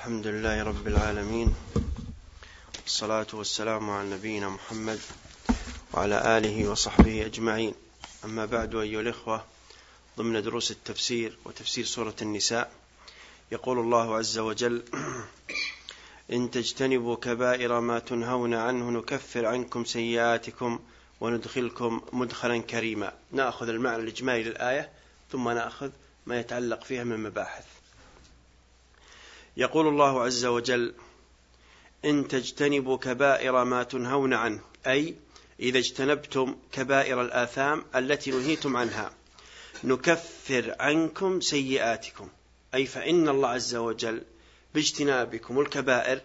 الحمد لله رب العالمين والصلاة والسلام على نبينا محمد وعلى آله وصحبه أجمعين. أما بعد أيها الإخوة ضمن دروس التفسير وتفسير سورة النساء يقول الله عز وجل إن تجتنبوا كبائر ما تنهون عنه نكفر عنكم سيئاتكم وندخلكم مدخلا كريما. نأخذ المعنى الإجمالي للآية ثم نأخذ ما يتعلق فيها من مباحث. يقول الله عز وجل إن تجتنبوا كبائر ما تنهون عنه أي إذا اجتنبتم كبائر الآثام التي نهيتم عنها نكفر عنكم سيئاتكم. أي فإن الله عز وجل باجتنابكم الكبائر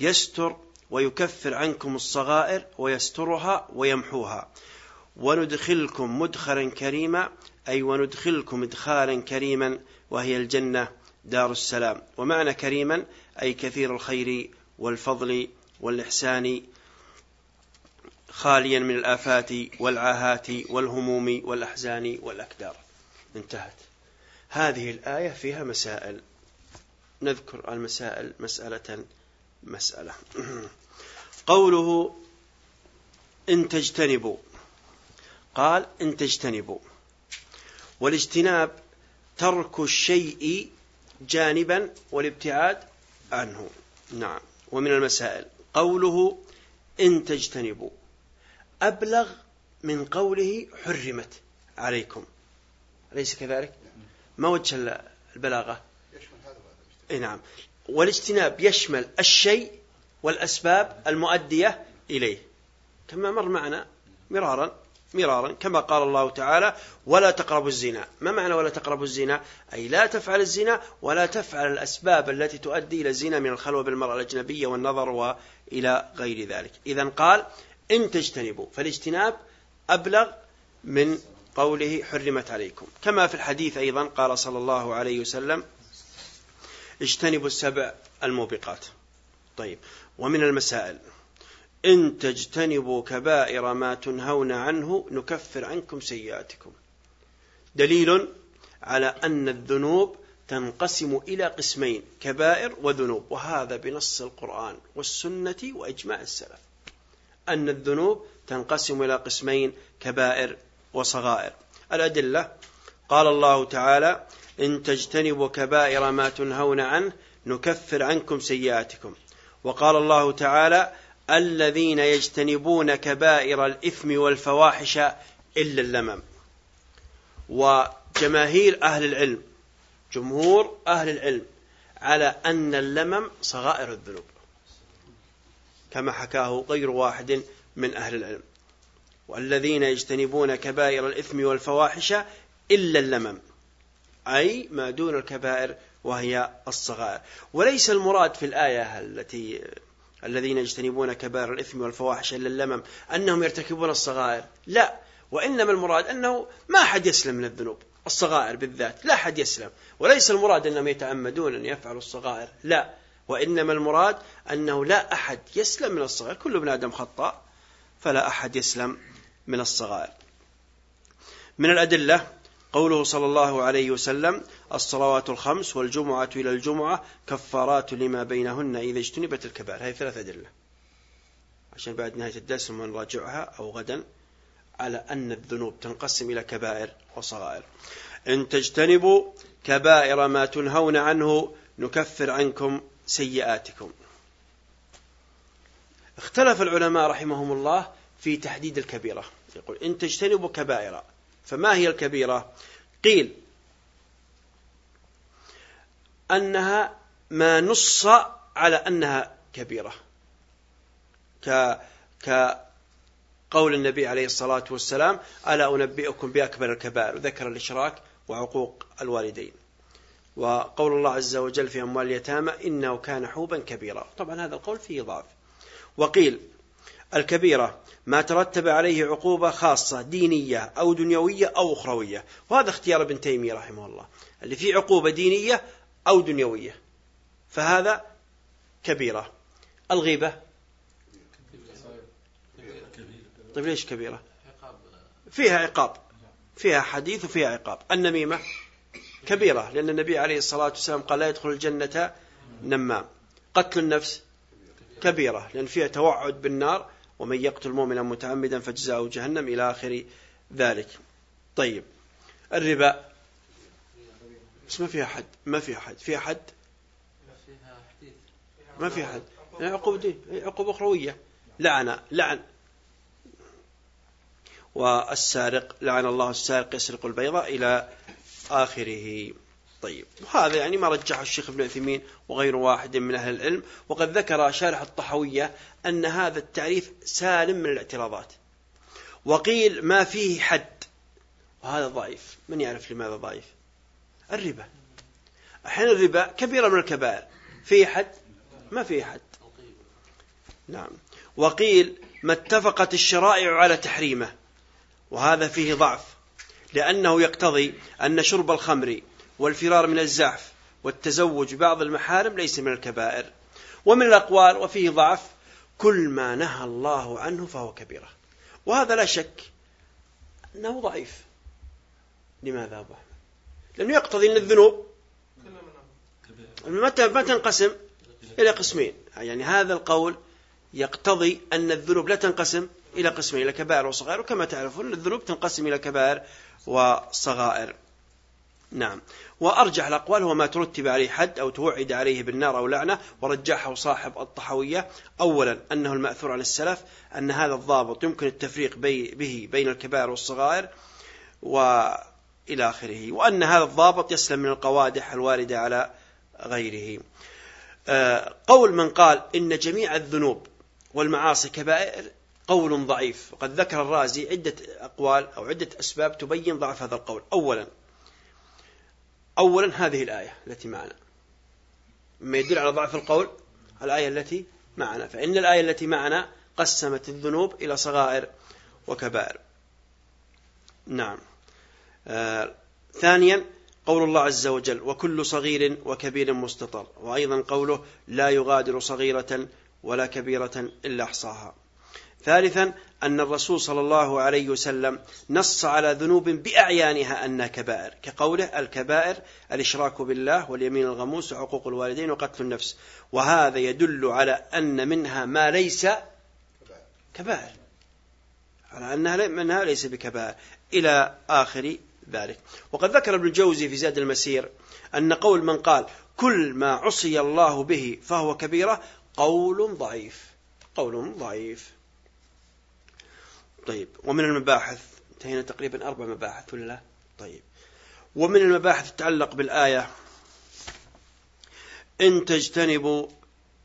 يستر ويكفر عنكم الصغائر ويسترها ويمحوها. وندخلكم مدخلا كريما أي وندخلكم إدخالا كريما وهي الجنة. دار السلام. ومعنى كريما أي كثير الخير والفضل والإحسان خاليا من الآفات والعاهات والهموم والأحزان والأكدار. انتهت. هذه الآية فيها مسائل. نذكر المسائل مسألة مسألة. قوله إن تجتنبوا. قال إن تجتنبوا. والاجتناب ترك الشيء جانبا والابتعاد عنه. نعم. ومن المسائل. قوله إن تجتنبوا. أبلغ من قوله حرمت عليكم. أليس كذلك؟ ما وجه البلاغة؟ نعم. والاجتناب يشمل الشيء والأسباب المؤدية إليه. كما مر معنا مرارا. مرارا كما قال الله تعالى ولا تقربوا الزنا. ما معنى ولا تقربوا الزنا أي لا تفعل الزنا ولا تفعل الأسباب التي تؤدي إلى الزنا من الخلوة بالمرأة الأجنبية والنظر وإلى غير ذلك. إذا قال إن تجتنبوا فالاجتناب أبلغ من قوله حرمت عليكم. كما في الحديث أيضا قال صلى الله عليه وسلم اجتنبوا السبع الموبقات. طيب. ومن المسائل إن تجتنبوا كبائر ما تنهون عنه نكفر عنكم سيئاتكم. دليل على أن الذنوب تنقسم إلى قسمين كبائر وذنوب وهذا بنص القرآن والسنة وإجماع السلف. أن الذنوب تنقسم إلى قسمين كبائر وصغائر. الأدلة قال الله تعالى إن تجتنبوا كبائر ما تنهون عنه نكفر عنكم سيئاتكم. وقال الله تعالى الذين يجتنبون كبائر الإثم والفواحش إلا اللمم. وجماهير أهل العلم جمهور أهل العلم على أن اللمم صغائر الذنوب كما حكاه غير واحد من أهل العلم. والذين يجتنبون كبائر الإثم والفواحش إلا اللمم أي ما دون الكبائر وهي الصغائر. وليس المراد في الآية التي الذين يجتنبون كبائر الإثم والفواحش إلا اللمم أنهم يرتكبون الصغائر. لا وإنما المراد أنه ما أحد يسلم من الذنوب الصغائر بالذات لا أحد يسلم. وليس المراد أنهم يتعمدون أن يفعلوا الصغائر لا. وإنما المراد أنه لا أحد يسلم من الصغائر. كل ابن آدم خطأ فلا أحد يسلم من الصغائر. من الأدلة قوله صلى الله عليه وسلم الصلوات الخمس والجمعة إلى الجمعة كفارات لما بينهن إذا اجتنبت الكبائر. هذه ثلاث أدلة. عشان بعد نهاية الدرس نراجعها أو غدا على أن الذنوب تنقسم إلى كبائر وصغائر. إن تجتنبوا كبائر ما تنهون عنه نكفر عنكم سيئاتكم. اختلف العلماء رحمهم الله في تحديد الكبيرة. يقول إن تجتنبوا كبائر فما هي الكبيرة؟ قيل أنها ما نص على أنها كبيرة. ك كقول النبي عليه الصلاة والسلام ألا أنبئكم بأكبر الكبائر؟ ذكر الإشراك وعقوق الوالدين. وقول الله عز وجل في أموال اليتامى إنه كان حوبا كبيرا. طبعا هذا القول فيه ضعف. وقيل الكبيرة ما ترتب عليه عقوبة خاصة دينية أو دنيوية أو أخروية. وهذا اختيار ابن تيمية رحمه الله. اللي فيه عقوبة دينية أو دنيوية. فهذا كبيرة. الغيبة؟ طيب ليش كبيرة؟ فيها عقاب. فيها حديث وفيها عقاب. النميمة كبيرة لأن النبي عليه الصلاة والسلام قال لا يدخل الجنة نمام. قتل النفس كبيرة لأن فيها توعد بالنار ومن يقتل مؤمنا متعمدا فجزاؤه جهنم إلى آخر ذلك. طيب الربا. بس ما فيها حد ما فيها حد فيها حد ما فيها حد عقوبة دي عقوبة أخروية. لعن لعن. والسارق لعن الله السارق يسرق البيضة إلى آخره. طيب. وهذا يعني ما رجحه الشيخ ابن عثيمين وغير واحد من أهل العلم. وقد ذكر شارح الطحوية أن هذا التعريف سالم من الاعتراضات. وقيل ما فيه حد. وهذا ضعيف. من يعرف لماذا ضعيف؟ الربا. أحيانا الربا كبيرة من الكبائر. فيه حد؟ ما فيه حد. نعم. وقيل ما اتفقت الشرائع على تحريمه. وهذا فيه ضعف. لأنه يقتضي أن شرب الخمر والفرار من الزعف والتزوج ببعض المحارم ليس من الكبائر. ومن الأقوال وفيه ضعف كل ما نهى الله عنه فهو كبيرة. وهذا لا شك أنه ضعيف. لماذا أبو أحمد؟ لأنه يقتضي أن الذنوب متى ما تنقسم إلى قسمين. يعني هذا القول يقتضي أن الذنوب لا تنقسم إلى قسمين إلى كبائر وصغائر. وكما تعرفون الذنوب تنقسم إلى كبائر وصغائر. نعم. وأرجح الأقوال هو ما ترتب عليه حد أو توعد عليه بالنار أو لعنة ورجحه صاحب الطحوية. أولا أنه المأثور عن السلف أن هذا الضابط يمكن التفريق به بين الكبائر والصغائر وإلى آخره وأن هذا الضابط يسلم من القوادح الواردة على غيره. آه، قول من قال إن جميع الذنوب والمعاصي كبائر قول ضعيف. وقد ذكر الرازي عدة أقوال أو عدة أسباب تبين ضعف هذا القول. أولا أولا هذه الآية التي معنا. مما يدل على ضعف القول الآية التي معنا. فإن الآية التي معنا قسمت الذنوب إلى صغائر وكبائر. نعم. آه ثانيا قول الله عز وجل وكل صغير وكبير مستطر وأيضا قوله لا يغادر صغيرة ولا كبيرة إلا أحصاها ثالثا أن الرسول صلى الله عليه وسلم نص على ذنوب بأعيانها أنها كبائر كقوله الكبائر الإشراك بالله واليمين الغموس وعقوق الوالدين وقتل النفس. وهذا يدل على أن منها ما ليس كبائر. على أنها منها ليس بكبائر. إلى آخر ذلك. وقد ذكر ابن الجوزي في زاد المسير أن قول من قال كل ما عصي الله به فهو كبيرة قول ضعيف. قول ضعيف. طيب. ومن المباحث انتهينا تقريبا أربع مباحث ولا لا؟ طيب. ومن المباحث تتعلق بالآية إن تجتنبوا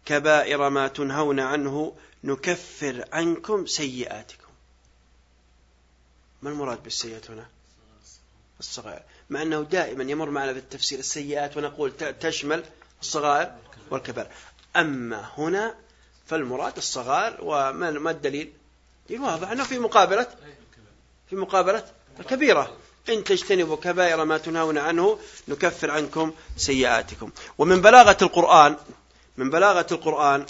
كبائر ما تنهون عنه نكفر عنكم سيئاتكم. ما المراد بالسيئات هنا؟ الصغائر. مع أنه دائما يمر معنا في التفسير السيئات ونقول تشمل الصغائر والكبائر. أما هنا فالمراد الصغائر وما الدليل؟ واضح. أنه في مقابلة في مقابلة الكبيرة. إن تجتنبوا كبائر ما تنهون عنه نكفر عنكم سيئاتكم. ومن بلاغة القرآن من بلاغة القرآن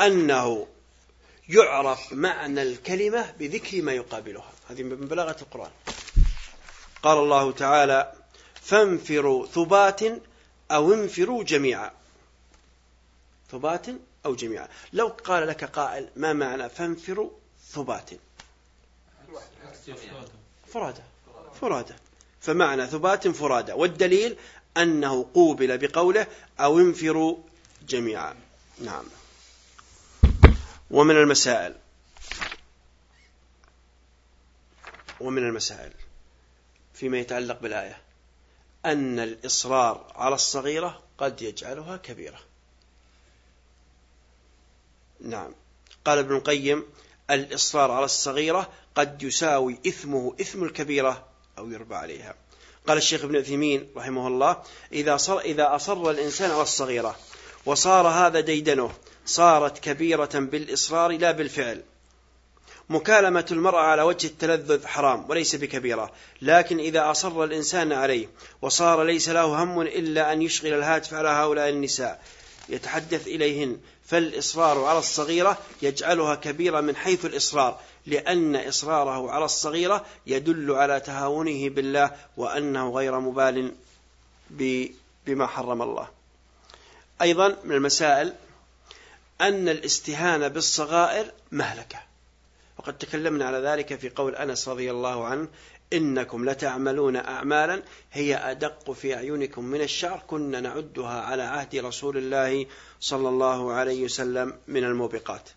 أنه يعرف معنى الكلمة بذكر ما يقابلها. هذه من بلاغة القرآن. قال الله تعالى فانفروا ثبات أو انفروا جميعا. ثبات أو جميعا. لو قال لك قائل ما معنى فانفروا؟ ثبات فرادة. فرادة. فمعنى ثبات فرادة. والدليل أنه قوبل بقوله أو انفروا جميعا. نعم. ومن المسائل. ومن المسائل. فيما يتعلق بالآية. أن الإصرار على الصغيرة قد يجعلها كبيرة. نعم. قال ابن القيم الإصرار على الصغيرة قد يساوي إثمه إثم الكبيرة أو يربى عليها. قال الشيخ ابن عثيمين رحمه الله إذا, صر إذا أصر الإنسان على الصغيرة وصار هذا ديدنه صارت كبيرة بالإصرار لا بالفعل. مكالمة المرأة على وجه التلذذ حرام وليس بكبيرة لكن إذا أصر الإنسان عليه وصار ليس له هم إلا أن يشغل الهاتف على هؤلاء النساء يتحدث إليهن فالإصرار على الصغيرة يجعلها كبيرة من حيث الإصرار لأن إصراره على الصغيرة يدل على تهاونه بالله وأنه غير مبال بما حرم الله. أيضا من المسائل أن الاستهانة بالصغائر مهلكة. وقد تكلمنا على ذلك في قول أنس رضي الله عنه إنكم لتعملون أعمالا هي أدق في أعينكم من الشعر كنا نعدها على عهد رسول الله صلى الله عليه وسلم من الموبقات.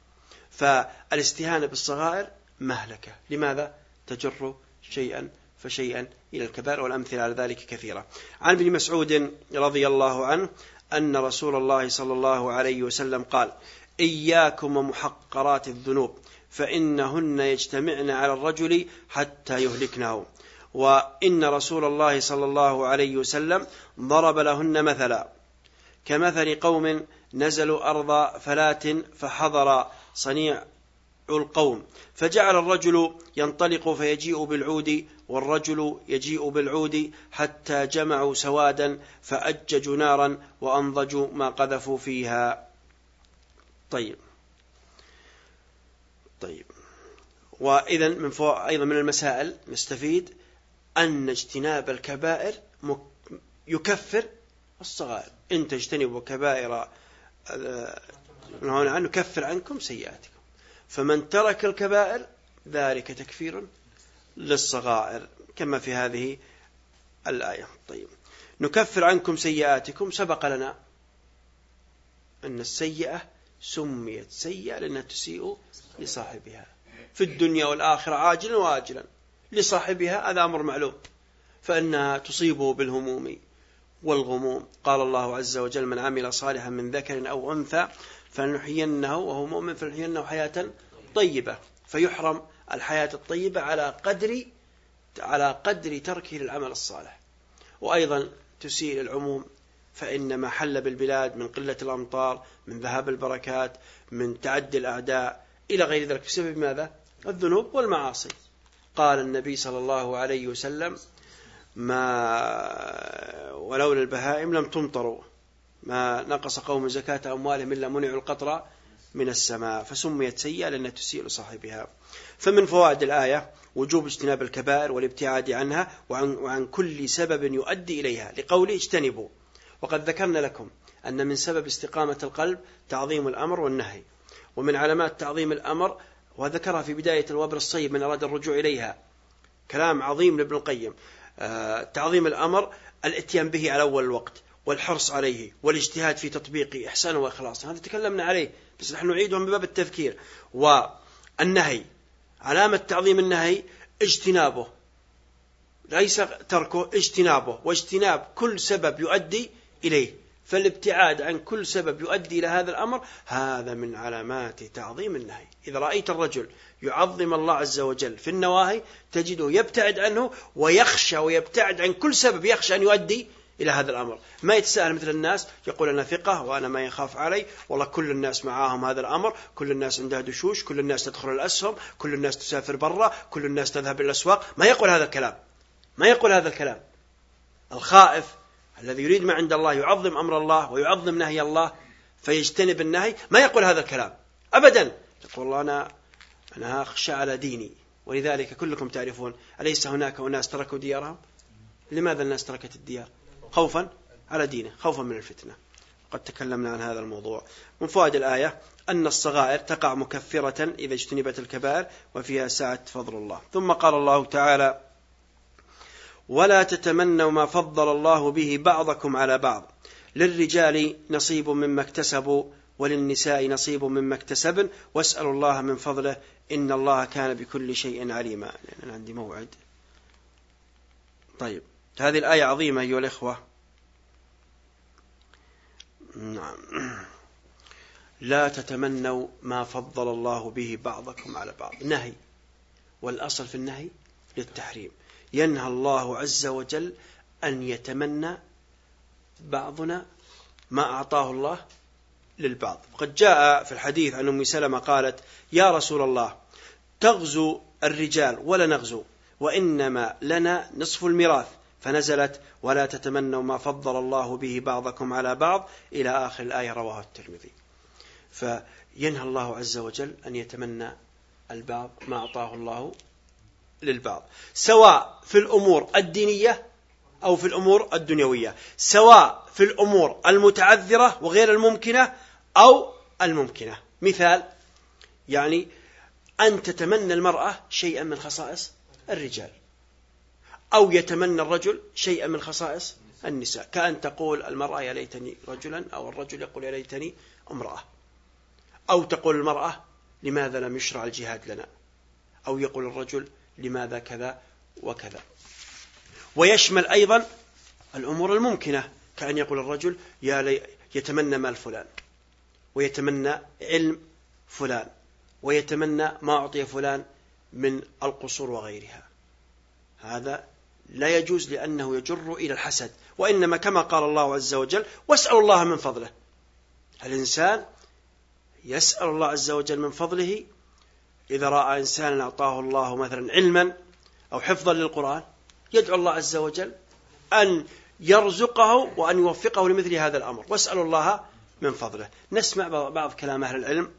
فالاستهانة بالصغائر مهلكة. لماذا؟ تجر شيئا فشيئا إلى الكبائر والأمثلة على ذلك كثيرة. عن ابن مسعود رضي الله عنه أن رسول الله صلى الله عليه وسلم قال إياكم ومحقرات الذنوب. فإنهن يجتمعن على الرجل حتى يهلكنه. وإن رسول الله صلى الله عليه وسلم ضرب لهن مثلا. كمثل قوم نزلوا أرض فلات فحضر صنيع القوم. فجعل الرجل ينطلق فيجيء بالعود والرجل يجيء بالعود حتى جمعوا سوادا فأججوا نارا وأنضجوا ما قذفوا فيها. طيب. طيب. وإذا من فوق أيضا من المسائل نستفيد أن اجتناب الكبائر يكفر الصغائر. إن تجتنبوا كبائر آه، نهون عنه يكفر عنكم سيئاتكم. فمن ترك الكبائر ذلك تكفير للصغائر كما في هذه الآية. طيب. نكفر عنكم سيئاتكم. سبق لنا أن السيئة سميت سيئة لأنها تسيء لصاحبها. في الدنيا والآخرة عاجلا وآجلا. لصاحبها هذا أمر معلوم. فإنها تصيبه بالهموم والغموم. قال الله عز وجل من عمل صالحا من ذكر أو أنثى فنحيينه وهو مؤمن فنحيينه حياة طيبة. فيحرم الحياة الطيبة على قدر على قدر تركه للعمل الصالح. وأيضا تسيء العموم فإن ما حل بالبلاد من قلة الأمطار من ذهاب البركات من تعدي الأعداء إلى غير ذلك. بسبب ماذا؟ الذنوب والمعاصي. قال النبي صلى الله عليه وسلم ما ولولا البهائم لم تمطروا. ما نقص قوم زكاة أموالهم إلا منعوا القطر من السماء فسميت سيئة لأنها تسيء لصاحبها. فمن فوائد الآية وجوب اجتناب الكبائر والابتعاد عنها وعن, وعن كل سبب يؤدي إليها. لقوله اجتنبوا. وقد ذكرنا لكم أن من سبب استقامة القلب تعظيم الأمر والنهي ومن علامات تعظيم الأمر وذكرها في بداية الوبر الصيب من أراد الرجوع إليها كلام عظيم لابن القيم. آه، تعظيم الأمر الاتيان به على أول الوقت والحرص عليه والاجتهاد في تطبيقه إحسانا وإخلاصا هذا تكلمنا عليه بس نحن نعيده من باب التذكير. والنهي علامة تعظيم النهي اجتنابه ليس تركه اجتنابه. واجتناب كل سبب يؤدي إليه. فالابتعاد عن كل سبب يؤدي إلى هذا الأمر هذا من علامات تعظيم النهي. إذا رأيت الرجل يعظم الله عز وجل في النواهي تجده يبتعد عنه ويخشى ويبتعد عن كل سبب يخشى أن يؤدي إلى هذا الأمر. ما يتساءل مثل الناس؟ يقول أنا ثقة وأنا ما يخاف علي. والله كل الناس معاهم هذا الأمر. كل الناس عندها دشوش. كل الناس تدخل الأسهم. كل الناس تسافر برا. كل الناس تذهب إلى الأسواق. ما يقول هذا الكلام؟ ما يقول هذا الكلام؟ الخائف الذي يريد ما عند الله يعظم أمر الله ويعظم نهي الله فيجتنب النهي. ما يقول هذا الكلام؟ أبدا. يقول الله أنا أنا أخشى على ديني. ولذلك كلكم تعرفون أليس هناك أناس تركوا ديارهم؟ لماذا الناس تركت الديار؟ خوفا على دينه خوفا من الفتنة. قد تكلمنا عن هذا الموضوع. من فوائد الآية أن الصغائر تقع مكفرة إذا اجتنبت الكبائر وفيها سعة فضل الله. ثم قال الله تعالى ولا تتمنوا ما فضل الله به بعضكم على بعض. للرجال نصيب مما اكتسبوا وللنساء نصيب مما اكتسبن. واسألوا الله من فضله إن الله كان بكل شيء عليما. لأن أنا عندي موعد. طيب هذه الآية عظيمة أيها الإخوة. نعم. لا تتمنوا ما فضل الله به بعضكم على بعض. نهي. والأصل في النهي للتحريم. ينهى الله عز وجل أن يتمنى بعضنا ما أعطاه الله للبعض. قد جاء في الحديث عن أم سلمة قالت يا رسول الله تغزو الرجال ولا نغزو وإنما لنا نصف الميراث. فنزلت ولا تتمنوا ما فضل الله به بعضكم على بعض. إلى آخر الآية رواه الترمذي. فينهى الله عز وجل أن يتمنى البعض ما أعطاه الله للبعض سواء في الأمور الدينية أو في الأمور الدنيوية سواء في الأمور المتعذرة وغير الممكنة أو الممكنة. مثال يعني أن تتمنى المرأة شيئا من خصائص الرجال أو يتمنى الرجل شيئا من خصائص النساء. كأن تقول المرأة يا ليتني رجلا أو الرجل يقول يا ليتني امرأة. أو تقول المرأة لماذا لم يشرع الجهاد لنا؟ أو يقول الرجل لماذا كذا وكذا. ويشمل أيضا الأمور الممكنة كأن يقول الرجل يا لي يتمنى مال فلان ويتمنى علم فلان ويتمنى ما أعطي فلان من القصور وغيرها. هذا لا يجوز لأنه يجر إلى الحسد وإنما كما قال الله عز وجل واسألوا الله من فضله. الإنسان يسأل الله عز وجل من فضله إذا رأى إنسانا أعطاه الله مثلا علما أو حفظا للقرآن يدعو الله عز وجل أن يرزقه وأن يوفقه لمثل هذا الأمر. واسأل الله من فضله. نسمع بعض كلام أهل العلم.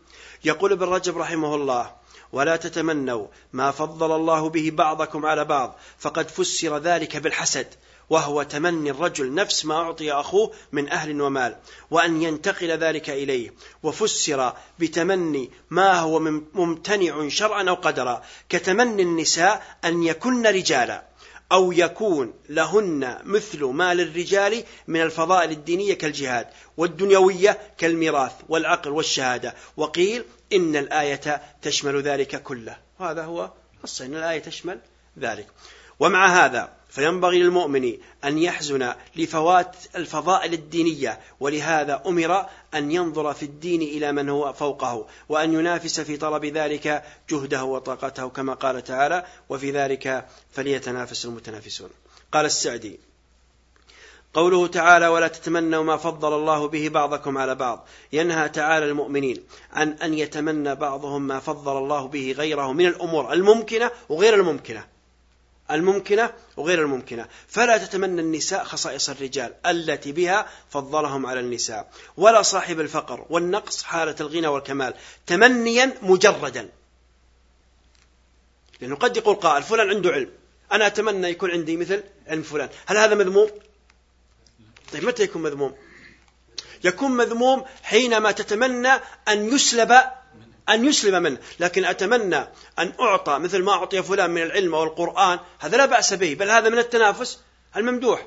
يقول ابن رجب رحمه الله ولا تتمنوا ما فضل الله به بعضكم على بعض فقد فسر ذلك بالحسد. وهو تمني الرجل نفس ما أعطي أخوه من أهل ومال وأن ينتقل ذلك إليه. وفسر بتمني ما هو ممتنع شرعا أو قدرا كتمني النساء أن يكن رجالا أو يكون لهن مثل ما للرجال من الفضائل الدينية كالجهاد والدنيوية كالميراث والعقل والشهادة. وقيل إن الآية تشمل ذلك كله. هذا هو الصين الآية تشمل ذلك. ومع هذا فينبغي للمؤمن أن يحزن لفوات الفضائل الدينية ولهذا أمر أن ينظر في الدين إلى من هو فوقه وأن ينافس في طلب ذلك جهده وطاقته كما قال تعالى وفي ذلك فليتنافس المتنافسون قال السعدي قوله تعالى ولا تتمنوا ما فضل الله به بعضكم على بعض ينهى تعالى المؤمنين عن أن يتمنى بعضهم ما فضل الله به غيره من الأمور الممكنة وغير الممكنة. الممكنة وغير الممكنة. فلا تتمنى النساء خصائص الرجال التي بها فضلهم على النساء. ولا صاحب الفقر والنقص حالة الغنى والكمال تمنيا مجردا. لأنه قد يقول قائل فلان عنده علم. أنا أتمنى يكون عندي مثل علم فلان. هل هذا مذموم؟ طيب متى يكون مذموم؟ يكون مذموم حينما تتمنى أن يسلب أن يسلم منه. لكن أتمنى أن أعطى مثل ما أعطي فلان من العلم والقرآن. هذا لا بأس به بل هذا من التنافس الممدوح.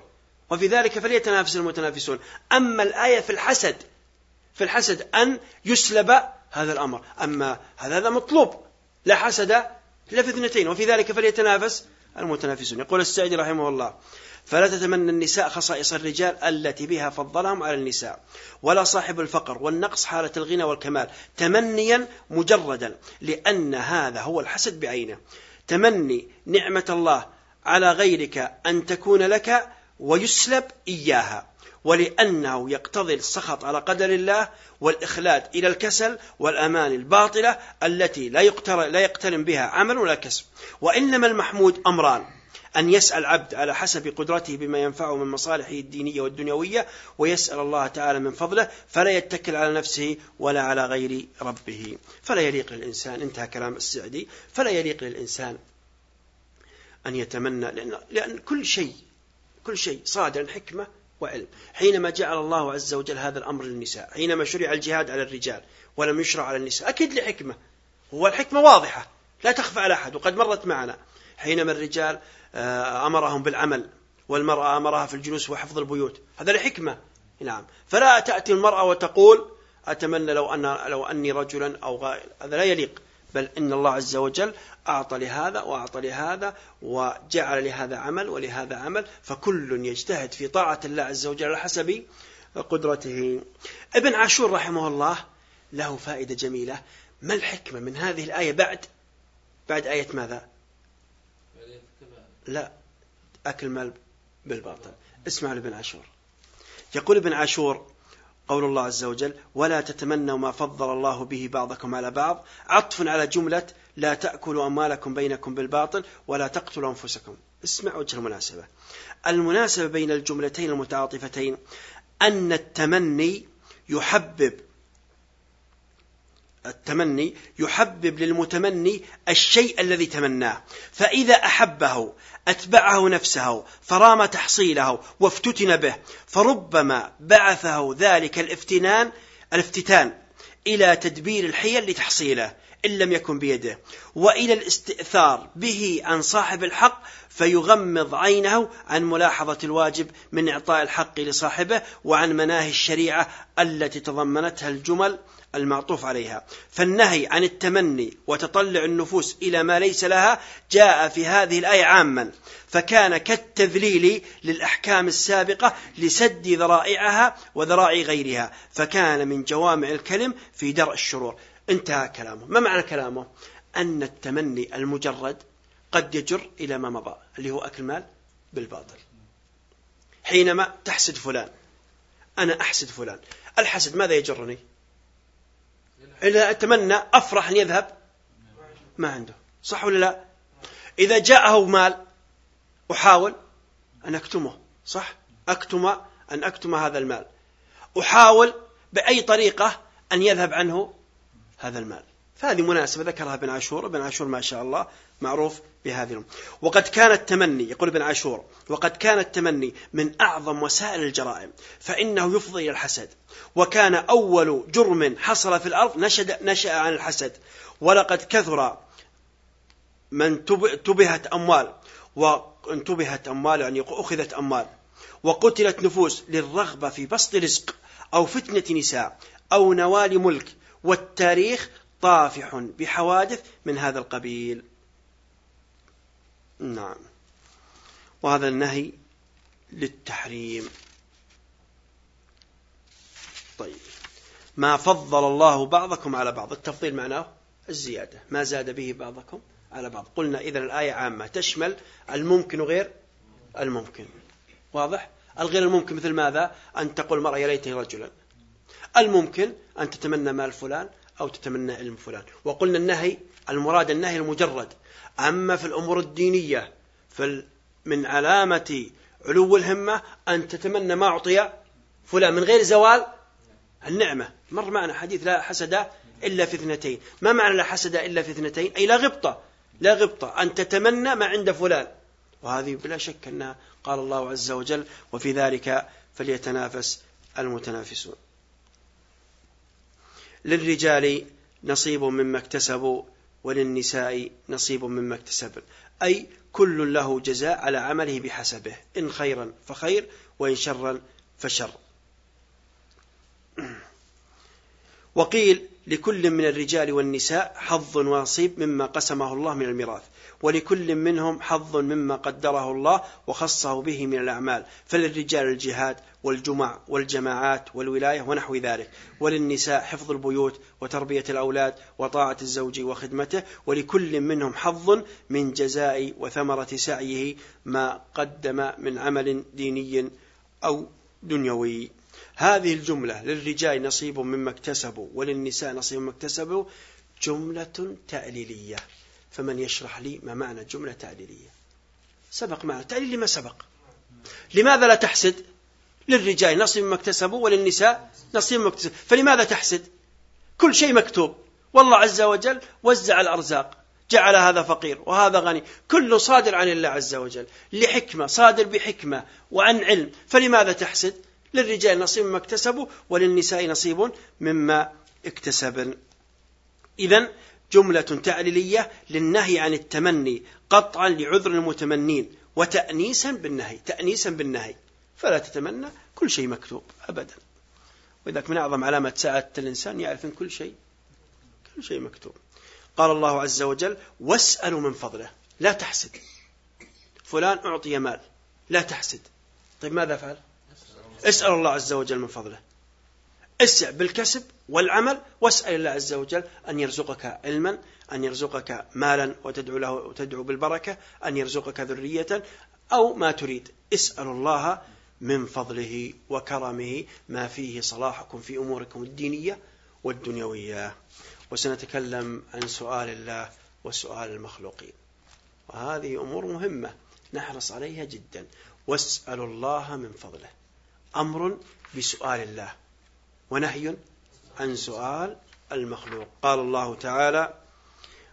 وفي ذلك فليتنافس المتنافسون. أما الآية في الحسد في الحسد أن يسلب هذا الأمر. أما هذا هذا مطلوب. لا حسد إلا في اثنتين. وفي ذلك فليتنافس المتنافسون. يقول السعدي رحمه الله فلا تتمنى النساء خصائص الرجال التي بها فضلهم على النساء. ولا صاحب الفقر والنقص حالة الغنى والكمال. تمنيا مجردا لأن هذا هو الحسد بعينه. تمني نعمة الله على غيرك أن تكون لك ويسلب إياها. ولأنه يقتضي السخط على قدر الله والإخلاد إلى الكسل والأمان الباطلة التي لا يقترن بها عمل ولا كسب. وإنما المحمود أمران. أن يسأل عبد على حسب قدرته بما ينفعه من مصالحه الدينية والدنيوية ويسأل الله تعالى من فضله فلا يتكل على نفسه ولا على غير ربه. فلا يليق للإنسان انتهى كلام السعدي فلا يليق للإنسان أن يتمنى لأن, لأن كل شيء كل شيء صادر حكمة وعلم. حينما جعل الله عز وجل هذا الأمر للنساء حينما شرع الجهاد على الرجال ولم يشرع على النساء أكيد لحكمة. هو الحكمة واضحة لا تخفى على أحد وقد مرت معنا. حينما الرجال آه، أمرهم بالعمل والمرأة أمرها في الجلوس وحفظ البيوت. هذا لحكمة. نعم. فلا تأتي المرأة وتقول أتمنى لو أن لو أني رجلا أو غائل هذا لا يليق. بل إن الله عز وجل أعطى لهذا وأعطى لهذا وجعل لهذا عمل ولهذا عمل. فكل يجتهد في طاعة الله عز وجل على حسب قدرته. ابن عاشور رحمه الله له فائدة جميلة. ما الحكمة من هذه الآية بعد بعد آية ماذا؟ لا أكل مال بالباطل. اسمع لابن عاشور. يقول ابن عاشور قول الله عز وجل ولا تتمنوا ما فضل الله به بعضكم على بعض. عطف على جملة لا تأكلوا أموالكم بينكم بالباطل ولا تقتلوا أنفسكم. اسمع وجه المناسبة. المناسبة بين الجملتين المتعاطفتين أن التمني يحبب التمني يحبب للمتمني الشيء الذي تمناه. فإذا أحبه أتبعه نفسه فرام تحصيله وافتتن به فربما بعثه ذلك الافتنان الافتتان إلى تدبير الحيل لتحصيله إن لم يكن بيده. وإلى الاستئثار به عن صاحب الحق فيغمض عينه عن ملاحظة الواجب من إعطاء الحق لصاحبه وعن مناهي الشريعة التي تضمنتها الجمل المعطوف عليها. فالنهي عن التمني وتطلع النفوس إلى ما ليس لها جاء في هذه الآية عاما. فكان كالتذليل للأحكام السابقة لسد ذرائعها وذرائع غيرها. فكان من جوامع الكلم في درء الشرور. انتهى كلامه. ما معنى كلامه؟ أن التمني المجرد قد يجر إلى ما مضى اللي هو أكل مال بالباطل. حينما تحسد فلان أنا أحسد فلان. الحسد ماذا يجرني؟ إذا أتمنى أفرح أن يذهب؟ ما عنده. صح ولا لا؟ إذا جاءه مال أحاول أن أكتمه. صح؟ أكتم أن أكتم هذا المال. أحاول بأي طريقة أن يذهب عنه هذا المال. فهذه مناسبة ذكرها ابن عاشور. ابن عاشور ما شاء الله معروف بهذه وقد كان التمني يقول ابن عاشور وقد كان التمني من أعظم وسائل الجرائم فإنه يفضي إلى الحسد. وكان أول جرم حصل في الأرض نشد نشأ عن الحسد. ولقد كثر من تبهت أموال. وانتبهت أموال يعني أخذت أموال. وقتلت نفوس للرغبة في بسط رزق أو فتنة نساء أو نوال ملك. والتاريخ طافح بحوادث من هذا القبيل. نعم. وهذا النهي للتحريم. طيب. ما فضل الله بعضكم على بعض. التفضيل معناه الزيادة. ما زاد به بعضكم على بعض. قلنا إذا الآية عامة. تشمل الممكن وغير الممكن. واضح؟ الغير الممكن مثل ماذا؟ أن تقول المرأة يا ليتني رجلا. الممكن أن تتمنى مال فلان أو تتمنى علم فلان. وقلنا النهي المراد النهي المجرد. أما في الأمور الدينية من علامة علو الهمة أن تتمنى ما أعطي فلان. من غير زوال النعمة. مر معنا حديث لا حسد إلا في اثنتين. ما معنى لا حسد إلا في اثنتين؟ أي لا غبطة. لا غبطة. أن تتمنى ما عند فلان. وهذه بلا شك أنها قال الله عز وجل وفي ذلك فليتنافس المتنافسون. للرجال نصيب مما اكتسبوا وللنساء نصيب مما اكتسبن. أي كل له جزاء على عمله بحسبه إن خيرا فخير وإن شرا فشر. وقيل لكل من الرجال والنساء حظ ونصيب مما قسمه الله من الميراث ولكل منهم حظ مما قدره الله وخصه به من الأعمال فللرجال الجهاد والجمع والجماعات والولاية ونحو ذلك وللنساء حفظ البيوت وتربية الأولاد وطاعة الزوج وخدمته ولكل منهم حظ من جزاء وثمرة سعيه ما قدم من عمل ديني أو دنيوي. هذه الجملة للرجال نصيب مما اكتسبوا وللنساء نصيب مما اكتسبوا جملة تأليلية. فمن يشرح لي ما معنى جملة تعليلية سبق معنى تعليل ما سبق؟ لماذا لا تحسد؟ للرجال نصيب مما اكتسبوا وللنساء نصيب مما اكتسبوا. فلماذا تحسد؟ كل شيء مكتوب. والله عز وجل وزع الأرزاق. جعل هذا فقير وهذا غني. كله صادر عن الله عز وجل. لحكمة صادر بحكمة وعن علم. فلماذا تحسد؟ للرجال نصيب مما اكتسبوا وللنساء نصيب مما اكتسبن. إذا جملة تعليلية للنهي عن التمني قطعا لعذر المتمنين وتأنيسا بالنهي تأنيسا بالنهي. فلا تتمنى كل شيء مكتوب أبدا. وذلك من أعظم علامة سعادة الإنسان يعرف أن كل شيء كل شيء مكتوب. قال الله عز وجل واسألوا من فضله لا تحسد. فلان أعطي مال لا تحسد. طيب ماذا فعل؟ اسأل الله عز وجل من فضله. اسع بالكسب والعمل واسأل الله عز وجل أن يرزقك علما أن يرزقك مالا وتدعو له وتدعو بالبركة أن يرزقك ذرية أو ما تريد. اسأل الله من فضله وكرمه ما فيه صلاحكم في أموركم الدينية والدنيوية. وسنتكلم عن سؤال الله وسؤال المخلوقين. وهذه أمور مهمة نحرص عليها جدا. واسألوا الله من فضله. أمر بسؤال الله ونهي عن سؤال المخلوق. قال الله تعالى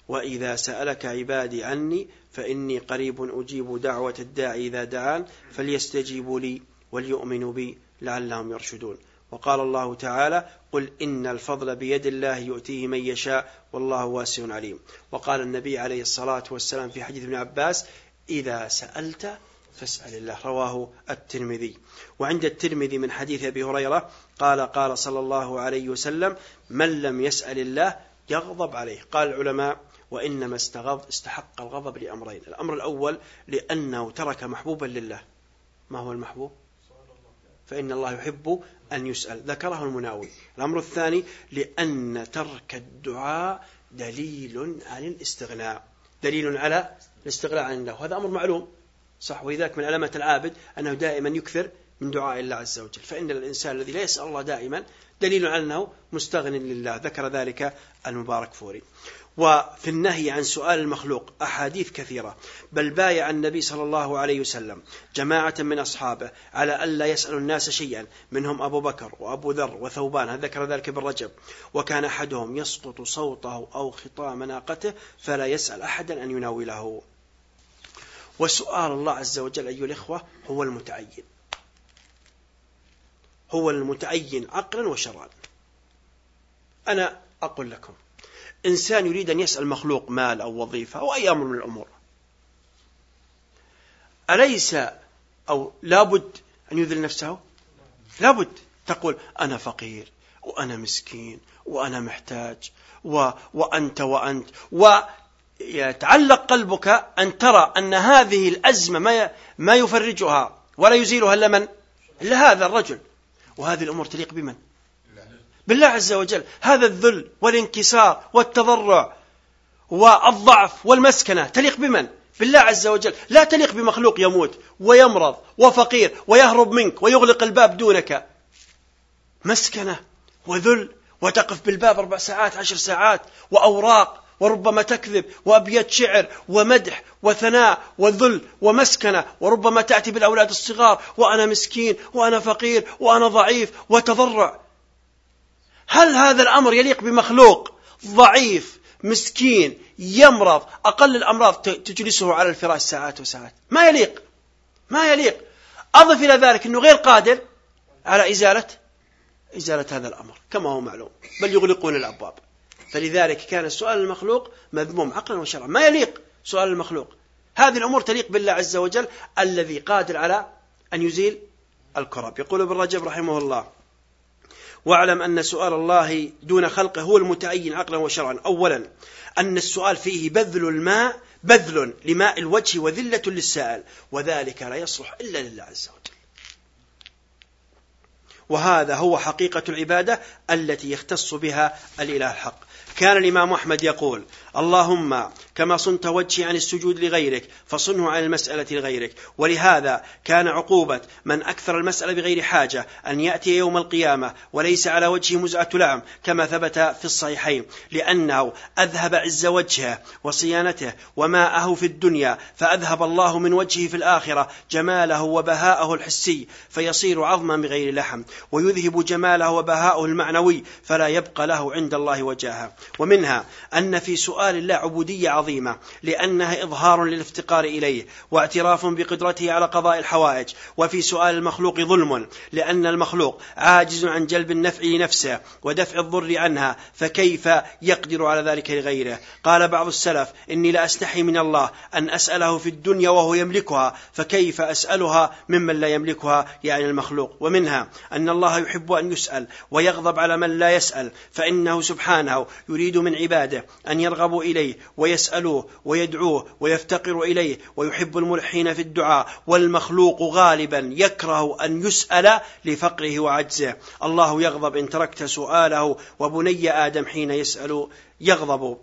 وإذا سألك عبادي عني فإني قريب أجيب دعوة الداعي إذا دعان فليستجيبوا لي وليؤمنوا بي لعلهم يرشدون. وقال الله تعالى قل إن الفضل بيد الله يؤتيه من يشاء والله واسع عليم. وقال النبي عليه الصلاة والسلام في حديث ابن عباس إذا سألت فاسأل الله. رواه الترمذي. وعند الترمذي من حديث أبي هريرة قال قال صلى الله عليه وسلم من لم يسأل الله يغضب عليه. قال العلماء وإنما استغض استحق الغضب لأمرين. الأمر الأول لأنه ترك محبوبا لله. ما هو المحبوب؟ فإن الله يحب أن يسأل. ذكره المناوي. الأمر الثاني لأن ترك الدعاء دليل عن الاستغناء. دليل على الاستغناء عن الله. وهذا أمر معلوم. صح. ولذلك من علامات العابد أنه دائما يكثر من دعاء الله عز وجل. فإن الإنسان الذي لا يسأل الله دائما دليل على أنه مستغن لله. ذكر ذلك المبارك فوري. وفي النهي عن سؤال المخلوق أحاديث كثيرة. بل بايع النبي صلى الله عليه وسلم جماعة من أصحابه على ألا يسأل الناس شيئا. منهم أبو بكر وأبو ذر وثوبان. ذكر ذلك بالرجب وكان أحدهم يسقط صوته أو خطام ناقته فلا يسأل أحدا أن يناوله. وسؤال الله عز وجل أيها الإخوة هو المتعين. هو المتعين عقلا وشرعا أنا أقول لكم إنسان يريد أن يسأل مخلوق مال أو وظيفة أو أي أمر من الأمور. أليس أو لابد أن يذل نفسه؟ لابد. تقول أنا فقير وأنا مسكين وأنا محتاج و وأنت وأنت ويتعلق قلبك أن ترى أن هذه الأزمة ما ما يفرجها ولا يزيلها إلا من؟ إلا هذا الرجل وهذه الأمور تليق بمن؟ بالله عز وجل هذا الذل والانكسار والتضرع والضعف والمسكنة تليق بمن؟ بالله عز وجل لا تليق بمخلوق يموت ويمرض وفقير ويهرب منك ويغلق الباب دونك مسكنة وذل وتقف بالباب أربع ساعات عشر ساعات وأوراق وربما تكذب وأبيات شعر ومدح وثناء وذل ومسكنة وربما تأتي بالأولاد الصغار وأنا مسكين وأنا فقير وأنا ضعيف وتضرع. هل هذا الأمر يليق بمخلوق ضعيف مسكين يمرض أقل الأمراض تجلسه على الفراش ساعات وساعات؟ ما يليق ما يليق. أضف إلى ذلك أنه غير قادر على إزالة إزالة هذا الأمر كما هو معلوم. بل يغلقون الأبواب. فلذلك كان سؤال المخلوق مذموم عقلا وشرعا. ما يليق سؤال المخلوق. هذه الأمور تليق بالله عز وجل الذي قادر على أن يزيل الكرب. يقول ابن رجب رحمه الله واعلم أن سؤال الله دون خلقه هو المتعين عقلا وشرعا. أولا أن السؤال فيه بذل الماء بذل لماء الوجه وذلة للسائل وذلك لا يصلح إلا لله عز وجل. وهذا هو حقيقة العبادة التي يختص بها الإله الحق. كان الإمام أحمد يقول اللهم كما صنت وجهي عن السجود لغيرك فصنه عن المسألة لغيرك. ولهذا كان عقوبة من أكثر المسألة بغير حاجة أن يأتي يوم القيامة وليس على وجهه مزعة لعم كما ثبت في الصحيحين لأنه أذهب عز وجهه وصيانته وماءه في الدنيا فأذهب الله من وجهه في الآخرة جماله وبهاءه الحسي فيصير عظما بغير لحم ويذهب جماله وبهاءه المعنوي فلا يبقى له عند الله وجاهه. ومنها أن في سؤال الله عبودية عظيمة لأنها إظهار للافتقار إليه واعتراف بقدرته على قضاء الحوائج وفي سؤال المخلوق ظلم لأن المخلوق عاجز عن جلب النفع لنفسه ودفع الضر عنها فكيف يقدر على ذلك لغيره؟ قال بعض السلف إني لأستحي من الله أن أسأله في الدنيا وهو يملكها فكيف أسألها ممن لا يملكها؟ يعني المخلوق. ومنها أن الله يحب أن يسأل ويغضب على من لا يسأل فإنه سبحانه يريد من عباده أن يرغبوا إليه ويسألوه ويدعوه ويفتقر إليه ويحب الملحين في الدعاء والمخلوق غالبا يكره أن يسأل لفقره وعجزه. الله يغضب إن تركت سؤاله وبني آدم حين يسأل يغضب.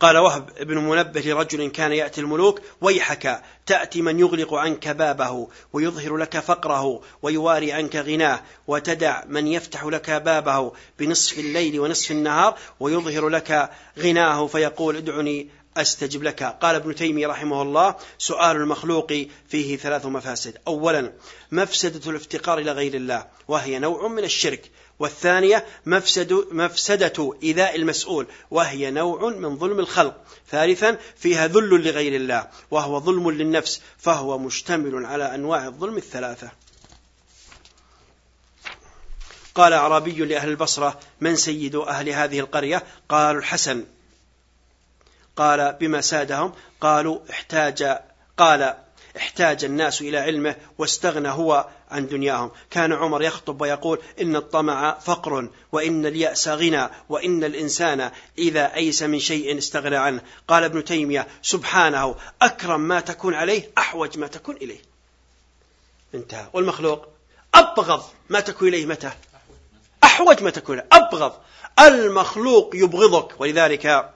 قال وهب بن منبه لرجل كان يأتي الملوك ويحك تأتي من يغلق عنك بابه ويظهر لك فقره ويواري عنك غناه وتدع من يفتح لك بابه بنصف الليل ونصف النهار ويظهر لك غناه فيقول ادعني أستجب لك. قال ابن تيمية رحمه الله سؤال المخلوق فيه ثلاث مفاسد. أولا مفسدة الافتقار إلى غير الله وهي نوع من الشرك. والثانية مفسد مفسدة إيذاء المسؤول وهي نوع من ظلم الخلق. ثالثا فيها ذل لغير الله وهو ظلم للنفس فهو مشتمل على أنواع الظلم الثلاثة. قال أعرابي لأهل البصرة من سيد أهل هذه القرية؟ قالوا الحسن. قال بما سادهم؟ قالوا احتاج قال احتاج الناس إلى علمه واستغنى هو عن دنياهم. كان عمر يخطب ويقول إن الطمع فقر وإن اليأس غنى وإن الإنسان إذا أيس من شيء استغنى عنه. قال ابن تيمية سبحانه أكرم ما تكون عليه أحوج ما تكون إليه. انتهى. والمخلوق أبغض ما تكون إليه متى؟ أحوج ما تكون أبغض. المخلوق يبغضك. ولذلك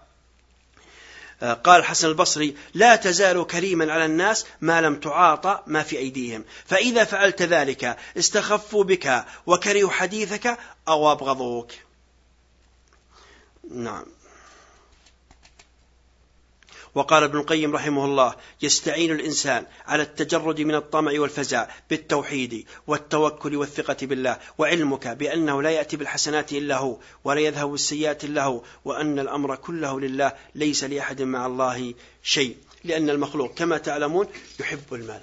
قال الحسن البصري لا تزال كريما على الناس ما لم تعاطى ما في أيديهم. فإذا فعلت ذلك استخفوا بك وكرهوا حديثك أو أبغضوك. نعم. وقال ابن القيم رحمه الله يستعين الإنسان على التجرد من الطمع والفزع بالتوحيد والتوكل والثقة بالله وعلمك بأنه لا يأتي بالحسنات إلا هو ولا يذهب بالسيئات إلا هو وأن الأمر كله لله ليس لأحد مع الله شيء لأن المخلوق كما تعلمون يحب المال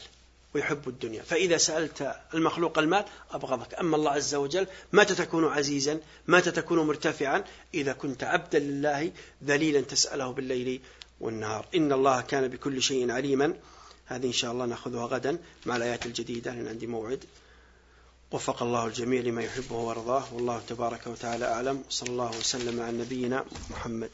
ويحب الدنيا. فإذا سألت المخلوق المال أبغضك. أما الله عز وجل متى تكون عزيزا؟ متى تكون مرتفعا؟ إذا كنت عبدا لله ذليلا تسأله بالليل والنهار. إن الله كان بكل شيء عليما. هذه إن شاء الله نأخذها غدا مع الآيات الجديدة. لأن عندي موعد. وفق الله الجميع لما يحبه ويرضاه. والله تبارك وتعالى أعلم. صلى الله وسلم على نبينا محمد.